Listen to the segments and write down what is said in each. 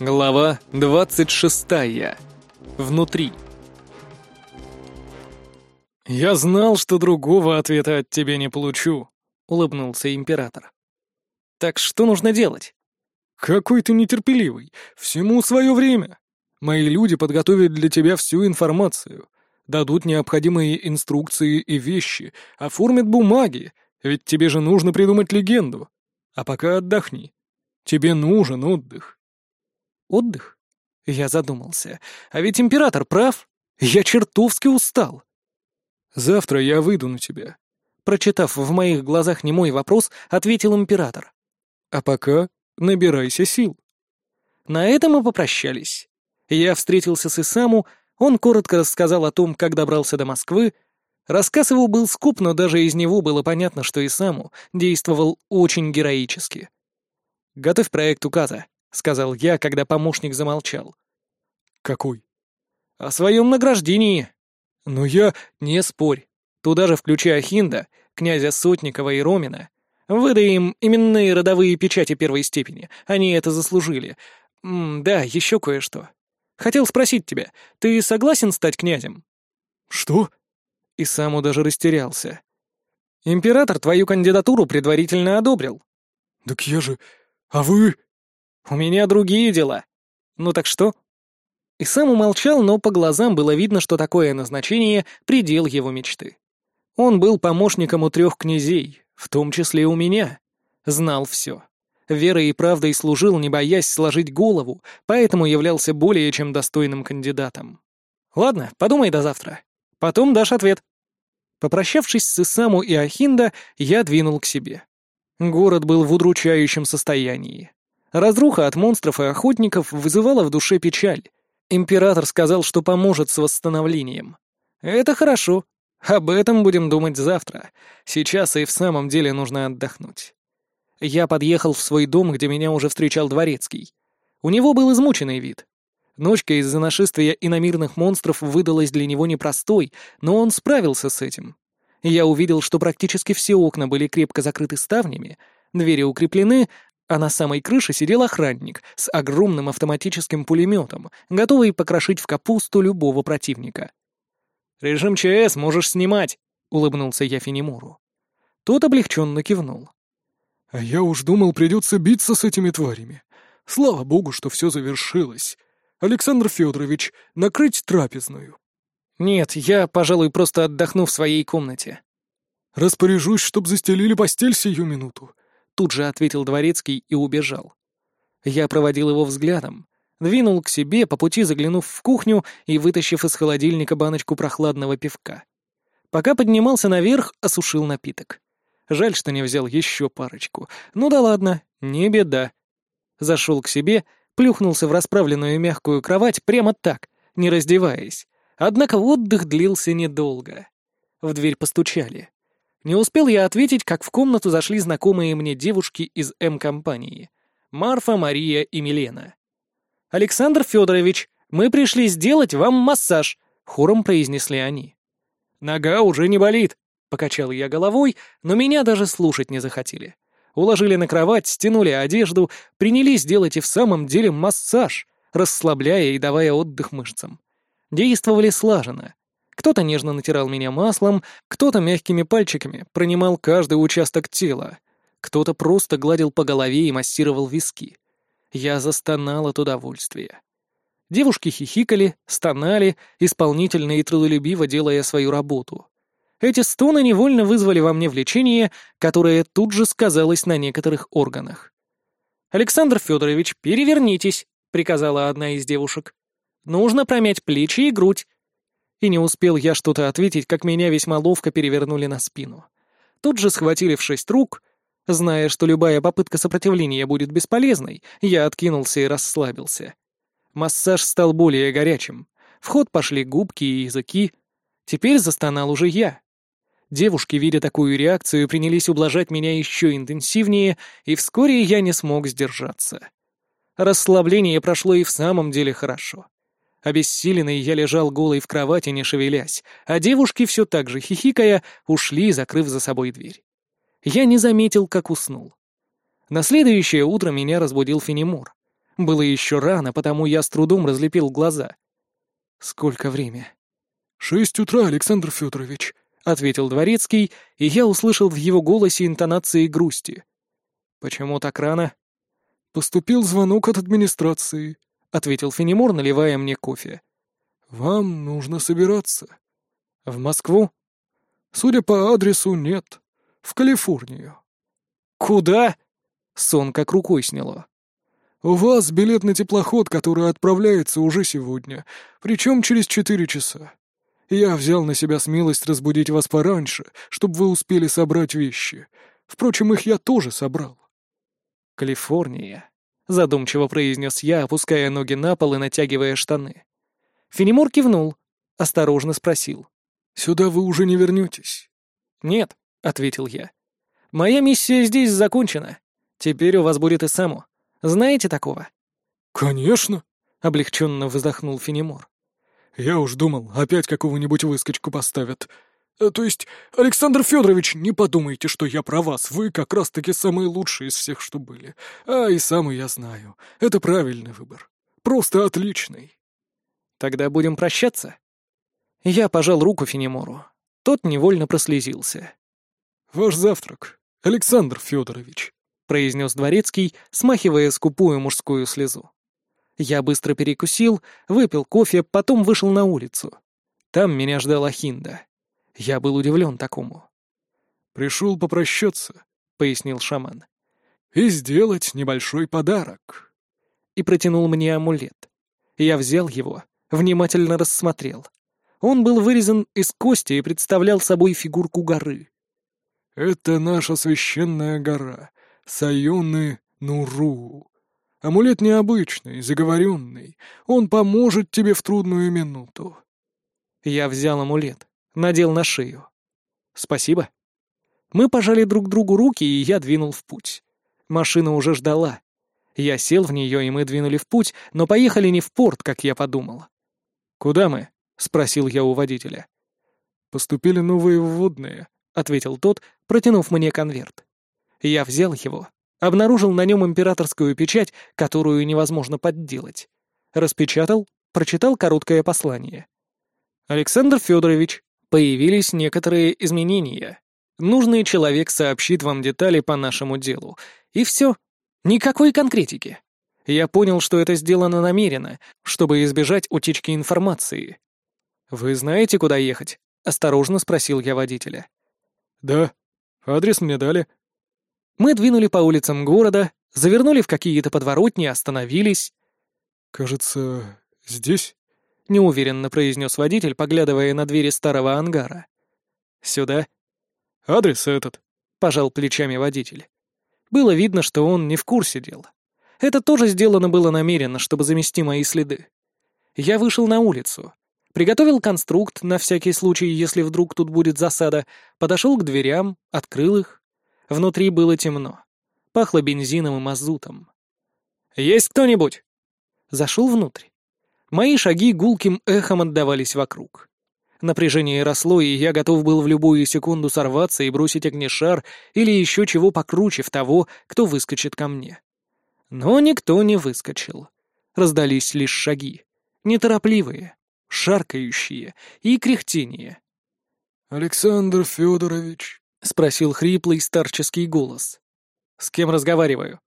Глава 26. Внутри. «Я знал, что другого ответа от тебя не получу», — улыбнулся император. «Так что нужно делать?» «Какой ты нетерпеливый. Всему свое время. Мои люди подготовят для тебя всю информацию, дадут необходимые инструкции и вещи, оформят бумаги, ведь тебе же нужно придумать легенду. А пока отдохни. Тебе нужен отдых». Отдых? Я задумался. А ведь император прав. Я чертовски устал. Завтра я выйду на тебя. Прочитав в моих глазах немой вопрос, ответил император. А пока набирайся сил. На этом мы попрощались. Я встретился с Исаму, он коротко рассказал о том, как добрался до Москвы. Рассказ его был скуп, но даже из него было понятно, что Исаму действовал очень героически. «Готовь проект указа», — сказал я, когда помощник замолчал. «Какой?» «О своем награждении». «Но я...» «Не спорь. Туда же включи Ахинда, князя Сотникова и Ромина. Выдай им именные родовые печати первой степени. Они это заслужили. М да, еще кое-что. Хотел спросить тебя, ты согласен стать князем?» «Что?» И саму даже растерялся. «Император твою кандидатуру предварительно одобрил». «Так я же... А вы...» «У меня другие дела. Ну так что?» И сам умолчал, но по глазам было видно, что такое назначение — предел его мечты. Он был помощником у трех князей, в том числе у меня. Знал все. Верой и правдой служил, не боясь сложить голову, поэтому являлся более чем достойным кандидатом. «Ладно, подумай до завтра. Потом дашь ответ». Попрощавшись с Исаму и Ахинда, я двинул к себе. Город был в удручающем состоянии. Разруха от монстров и охотников вызывала в душе печаль. Император сказал, что поможет с восстановлением. Это хорошо. Об этом будем думать завтра. Сейчас и в самом деле нужно отдохнуть. Я подъехал в свой дом, где меня уже встречал дворецкий. У него был измученный вид. Ночка из-за нашествия иномирных монстров выдалась для него непростой, но он справился с этим. Я увидел, что практически все окна были крепко закрыты ставнями, двери укреплены, а на самой крыше сидел охранник с огромным автоматическим пулеметом, готовый покрошить в капусту любого противника. «Режим ЧС можешь снимать», — улыбнулся я Фенемуру. Тот облегченно кивнул. «А я уж думал, придется биться с этими тварями. Слава богу, что все завершилось. Александр Федорович, накрыть трапезную». «Нет, я, пожалуй, просто отдохну в своей комнате». «Распоряжусь, чтоб застелили постель сию минуту тут же ответил дворецкий и убежал. Я проводил его взглядом, двинул к себе, по пути заглянув в кухню и вытащив из холодильника баночку прохладного пивка. Пока поднимался наверх, осушил напиток. Жаль, что не взял еще парочку. Ну да ладно, не беда. Зашел к себе, плюхнулся в расправленную мягкую кровать прямо так, не раздеваясь. Однако отдых длился недолго. В дверь постучали. Не успел я ответить, как в комнату зашли знакомые мне девушки из М-компании. Марфа, Мария и Милена. «Александр Федорович, мы пришли сделать вам массаж», — хором произнесли они. «Нога уже не болит», — покачал я головой, но меня даже слушать не захотели. Уложили на кровать, стянули одежду, принялись делать и в самом деле массаж, расслабляя и давая отдых мышцам. Действовали слаженно. Кто-то нежно натирал меня маслом, кто-то мягкими пальчиками пронимал каждый участок тела, кто-то просто гладил по голове и массировал виски. Я застонал от удовольствия. Девушки хихикали, стонали, исполнительно и трудолюбиво делая свою работу. Эти стоны невольно вызвали во мне влечение, которое тут же сказалось на некоторых органах. «Александр Федорович, перевернитесь», — приказала одна из девушек. «Нужно промять плечи и грудь, и не успел я что-то ответить, как меня весьма ловко перевернули на спину. Тут же схватили в шесть рук. Зная, что любая попытка сопротивления будет бесполезной, я откинулся и расслабился. Массаж стал более горячим. В ход пошли губки и языки. Теперь застонал уже я. Девушки, видя такую реакцию, принялись ублажать меня еще интенсивнее, и вскоре я не смог сдержаться. Расслабление прошло и в самом деле хорошо. Обессиленный я лежал голый в кровати, не шевелясь, а девушки, все так же хихикая, ушли, закрыв за собой дверь. Я не заметил, как уснул. На следующее утро меня разбудил Фенемур. Было еще рано, потому я с трудом разлепил глаза. «Сколько время?» «Шесть утра, Александр Федорович», — ответил Дворецкий, и я услышал в его голосе интонации грусти. «Почему так рано?» «Поступил звонок от администрации», — ответил Фенемор, наливая мне кофе. «Вам нужно собираться». «В Москву?» «Судя по адресу, нет. В Калифорнию». «Куда?» Сон как рукой сняло. «У вас билет на теплоход, который отправляется уже сегодня, причем через четыре часа. Я взял на себя смелость разбудить вас пораньше, чтобы вы успели собрать вещи. Впрочем, их я тоже собрал». «Калифорния», — задумчиво произнес я, опуская ноги на пол и натягивая штаны. Фенемор кивнул, осторожно спросил. «Сюда вы уже не вернетесь?» «Нет», — ответил я. «Моя миссия здесь закончена. Теперь у вас будет и само. Знаете такого?» «Конечно», — облегченно вздохнул Фенемор. «Я уж думал, опять какого-нибудь выскочку поставят. Э, то есть, Александр Федорович, не подумайте, что я про вас. Вы как раз-таки самые лучшие из всех, что были. А и самый я знаю. Это правильный выбор. Просто отличный». «Тогда будем прощаться?» Я пожал руку Фенемору. Тот невольно прослезился. «Ваш завтрак, Александр Федорович», — произнес Дворецкий, смахивая скупую мужскую слезу. Я быстро перекусил, выпил кофе, потом вышел на улицу. Там меня ждала Хинда. Я был удивлен такому. «Пришел попрощаться», — пояснил шаман. «И сделать небольшой подарок». И протянул мне амулет. Я взял его, внимательно рассмотрел. Он был вырезан из кости и представлял собой фигурку горы. «Это наша священная гора, Сайоны Нуру. Амулет необычный, заговоренный. Он поможет тебе в трудную минуту». Я взял амулет, надел на шею. «Спасибо». Мы пожали друг другу руки, и я двинул в путь. Машина уже ждала. Я сел в нее, и мы двинули в путь, но поехали не в порт, как я подумал. «Куда мы?» — спросил я у водителя. «Поступили новые вводные», — ответил тот, протянув мне конверт. Я взял его, обнаружил на нем императорскую печать, которую невозможно подделать. Распечатал, прочитал короткое послание. «Александр Федорович, появились некоторые изменения. Нужный человек сообщит вам детали по нашему делу. И все. Никакой конкретики. Я понял, что это сделано намеренно, чтобы избежать утечки информации. «Вы знаете, куда ехать?» — осторожно спросил я водителя. «Да. Адрес мне дали». Мы двинули по улицам города, завернули в какие-то подворотни, остановились. «Кажется, здесь?» — неуверенно произнес водитель, поглядывая на двери старого ангара. «Сюда?» «Адрес этот», — пожал плечами водитель. Было видно, что он не в курсе дела. Это тоже сделано было намеренно, чтобы замести мои следы. Я вышел на улицу. Приготовил конструкт на всякий случай, если вдруг тут будет засада, подошел к дверям, открыл их. Внутри было темно. Пахло бензином и мазутом. «Есть кто-нибудь?» Зашел внутрь. Мои шаги гулким эхом отдавались вокруг. Напряжение росло, и я готов был в любую секунду сорваться и бросить огнешар или еще чего покруче в того, кто выскочит ко мне. Но никто не выскочил. Раздались лишь шаги. Неторопливые, шаркающие и кряхтение. «Александр Федорович?» — спросил хриплый старческий голос. «С кем разговариваю?»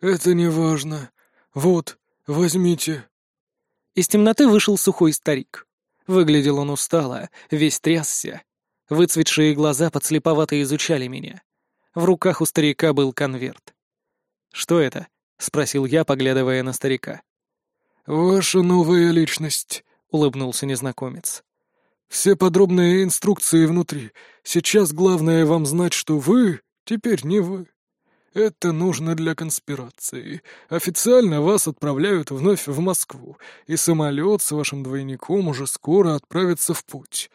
«Это не важно. Вот, возьмите». Из темноты вышел сухой старик. Выглядел он устало, весь трясся. Выцветшие глаза подслеповато изучали меня. В руках у старика был конверт. «Что это?» — спросил я, поглядывая на старика. «Ваша новая личность», улыбнулся незнакомец. «Все подробные инструкции внутри. Сейчас главное вам знать, что вы теперь не вы. Это нужно для конспирации. Официально вас отправляют вновь в Москву, и самолет с вашим двойником уже скоро отправится в путь.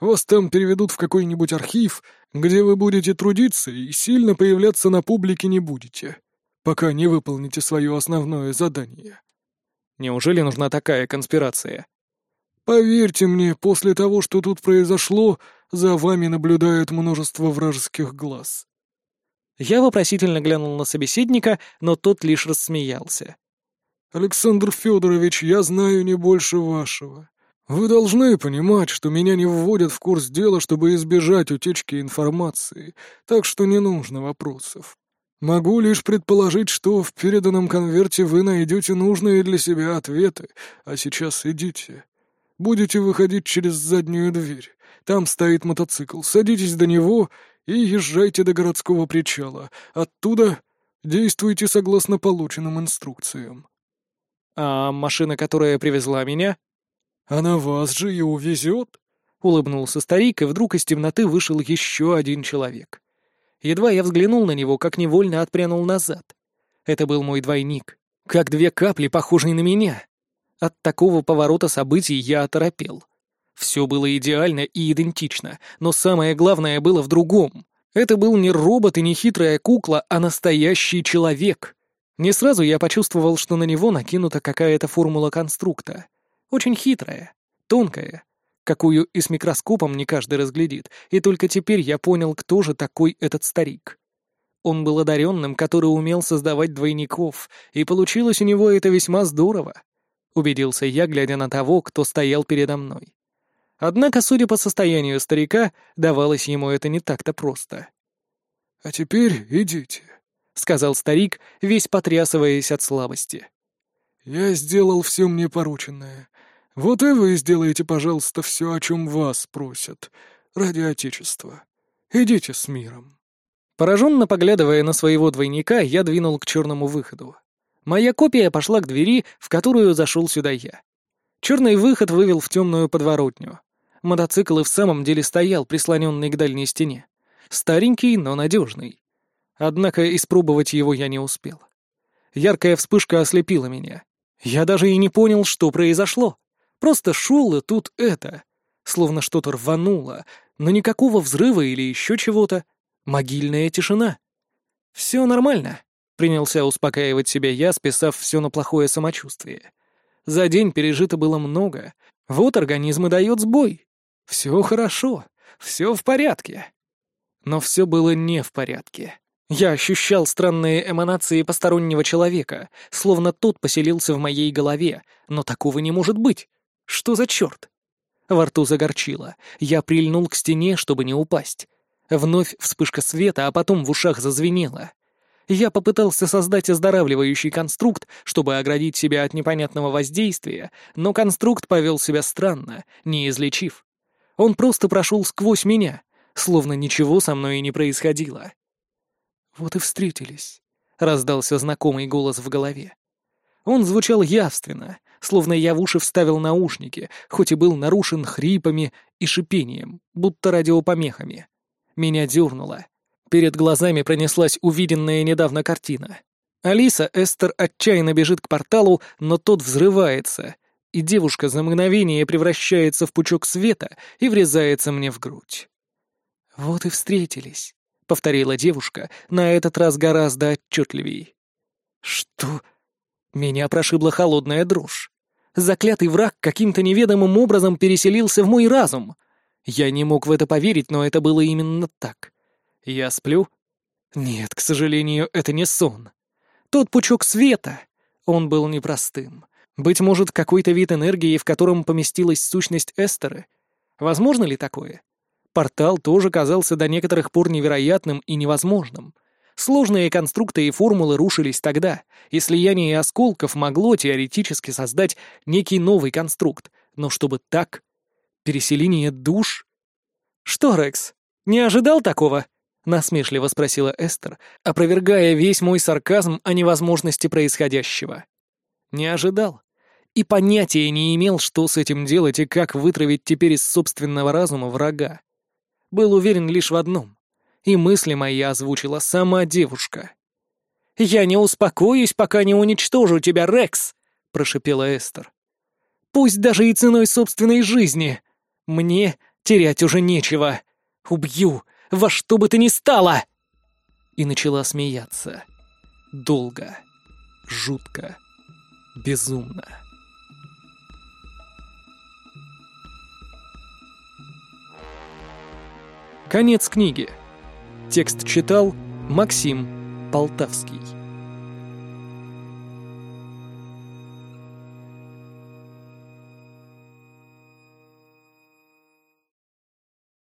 Вас там переведут в какой-нибудь архив, где вы будете трудиться и сильно появляться на публике не будете, пока не выполните свое основное задание». «Неужели нужна такая конспирация?» Поверьте мне, после того, что тут произошло, за вами наблюдает множество вражеских глаз». Я вопросительно глянул на собеседника, но тот лишь рассмеялся. «Александр Федорович, я знаю не больше вашего. Вы должны понимать, что меня не вводят в курс дела, чтобы избежать утечки информации, так что не нужно вопросов. Могу лишь предположить, что в переданном конверте вы найдете нужные для себя ответы, а сейчас идите. Будете выходить через заднюю дверь. Там стоит мотоцикл. Садитесь до него и езжайте до городского причала. Оттуда действуйте согласно полученным инструкциям. А машина, которая привезла меня? Она вас же и увезет. Улыбнулся старик, и вдруг из темноты вышел еще один человек. Едва я взглянул на него, как невольно отпрянул назад. Это был мой двойник, как две капли, похожие на меня. От такого поворота событий я оторопел. Все было идеально и идентично, но самое главное было в другом. Это был не робот и не хитрая кукла, а настоящий человек. Не сразу я почувствовал, что на него накинута какая-то формула конструкта. Очень хитрая, тонкая, какую и с микроскопом не каждый разглядит, и только теперь я понял, кто же такой этот старик. Он был одаренным, который умел создавать двойников, и получилось у него это весьма здорово. Убедился я, глядя на того, кто стоял передо мной. Однако, судя по состоянию старика, давалось ему это не так-то просто. «А теперь идите», — сказал старик, весь потрясываясь от слабости. «Я сделал все мне порученное. Вот и вы сделаете, пожалуйста, все, о чем вас просят. Ради Отечества. Идите с миром». Пораженно поглядывая на своего двойника, я двинул к черному выходу. Моя копия пошла к двери, в которую зашел сюда я. Черный выход вывел в темную подворотню. Мотоцикл и в самом деле стоял, прислоненный к дальней стене. Старенький, но надежный. Однако испробовать его я не успел. Яркая вспышка ослепила меня. Я даже и не понял, что произошло. Просто шел и тут это. Словно что-то рвануло, но никакого взрыва или еще чего-то. Могильная тишина. «Все нормально», — принялся успокаивать себя я, списав все на плохое самочувствие. За день пережито было много. Вот организм и дает сбой. Все хорошо, все в порядке. Но все было не в порядке. Я ощущал странные эманации постороннего человека, словно тот поселился в моей голове, но такого не может быть. Что за черт? Во рту загорчило. Я прильнул к стене, чтобы не упасть. Вновь вспышка света, а потом в ушах зазвенело. Я попытался создать оздоравливающий конструкт, чтобы оградить себя от непонятного воздействия, но конструкт повел себя странно, не излечив. Он просто прошел сквозь меня, словно ничего со мной и не происходило. «Вот и встретились», — раздался знакомый голос в голове. Он звучал явственно, словно я в уши вставил наушники, хоть и был нарушен хрипами и шипением, будто радиопомехами. Меня дернуло. Перед глазами пронеслась увиденная недавно картина. Алиса Эстер отчаянно бежит к порталу, но тот взрывается, и девушка за мгновение превращается в пучок света и врезается мне в грудь. «Вот и встретились», — повторила девушка, на этот раз гораздо отчетливей. «Что?» Меня прошибла холодная дрожь. Заклятый враг каким-то неведомым образом переселился в мой разум. Я не мог в это поверить, но это было именно так. Я сплю? Нет, к сожалению, это не сон. Тот пучок света, он был непростым. Быть может, какой-то вид энергии, в котором поместилась сущность Эстеры? Возможно ли такое? Портал тоже казался до некоторых пор невероятным и невозможным. Сложные конструкты и формулы рушились тогда, и слияние осколков могло теоретически создать некий новый конструкт, но чтобы так? Переселение душ? «Что, Рекс, не ожидал такого?» — насмешливо спросила Эстер, опровергая весь мой сарказм о невозможности происходящего. «Не ожидал. И понятия не имел, что с этим делать и как вытравить теперь из собственного разума врага. Был уверен лишь в одном и мысли мои озвучила сама девушка. «Я не успокоюсь, пока не уничтожу тебя, Рекс!» — прошепела Эстер. «Пусть даже и ценой собственной жизни. Мне терять уже нечего. Убью, во что бы то ни стало!» И начала смеяться. Долго, жутко, безумно. Конец книги. Текст читал Максим Полтавский.